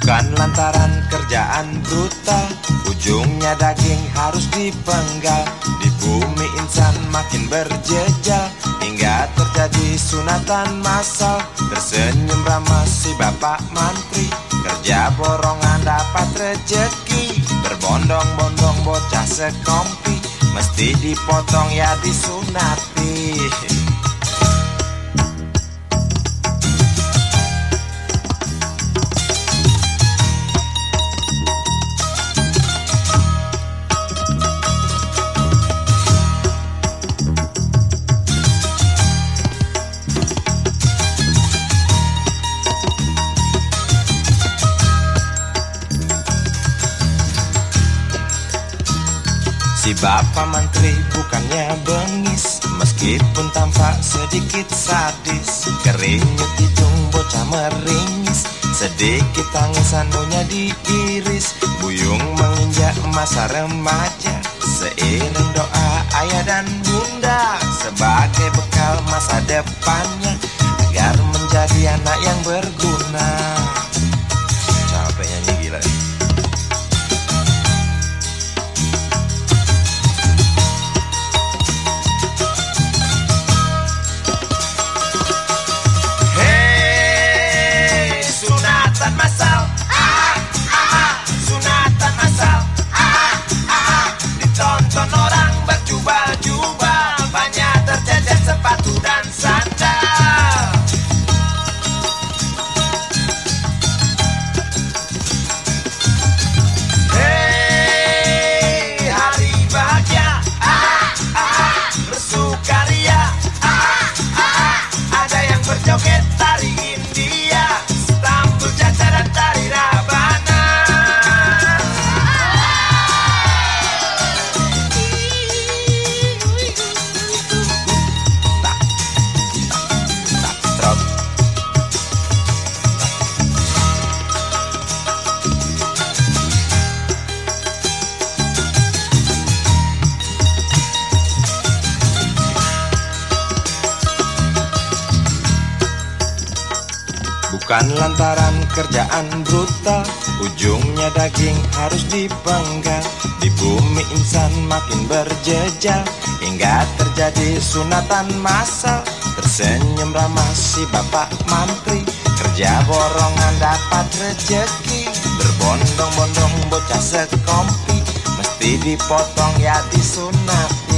Bukan lantaran kerjaan brutal Ujungnya daging harus dipenggal. Di bumi insan makin berjejal Hingga terjadi sunatan massal. Tersenyum ramah si bapak mantri Kerja borongan dapat rejeki. Berbondong-bondong bocah sekompi Mesti dipotong ya disunati Si Bapak Menteri bukannya bengis Meskipun tampak sedikit sadis. Keringet hidung bocah meringis Sedikit tangis anunya diiris. Buyung menginjak masa remaja Seiring doa ayah dan bunda. Sebagai bekal masa depannya Agar menjadi anak yang sunatan Bukan lantaran kerjaan brutal Ujungnya daging harus dipenggal. Di bumi insan makin berjejal Hingga terjadi sunatan massal Tersenyum ramah si bapak mantri Kerja borongan dapat rejeki. Berbondong-bondong bocah sekompi Mesti dipotong ya disunat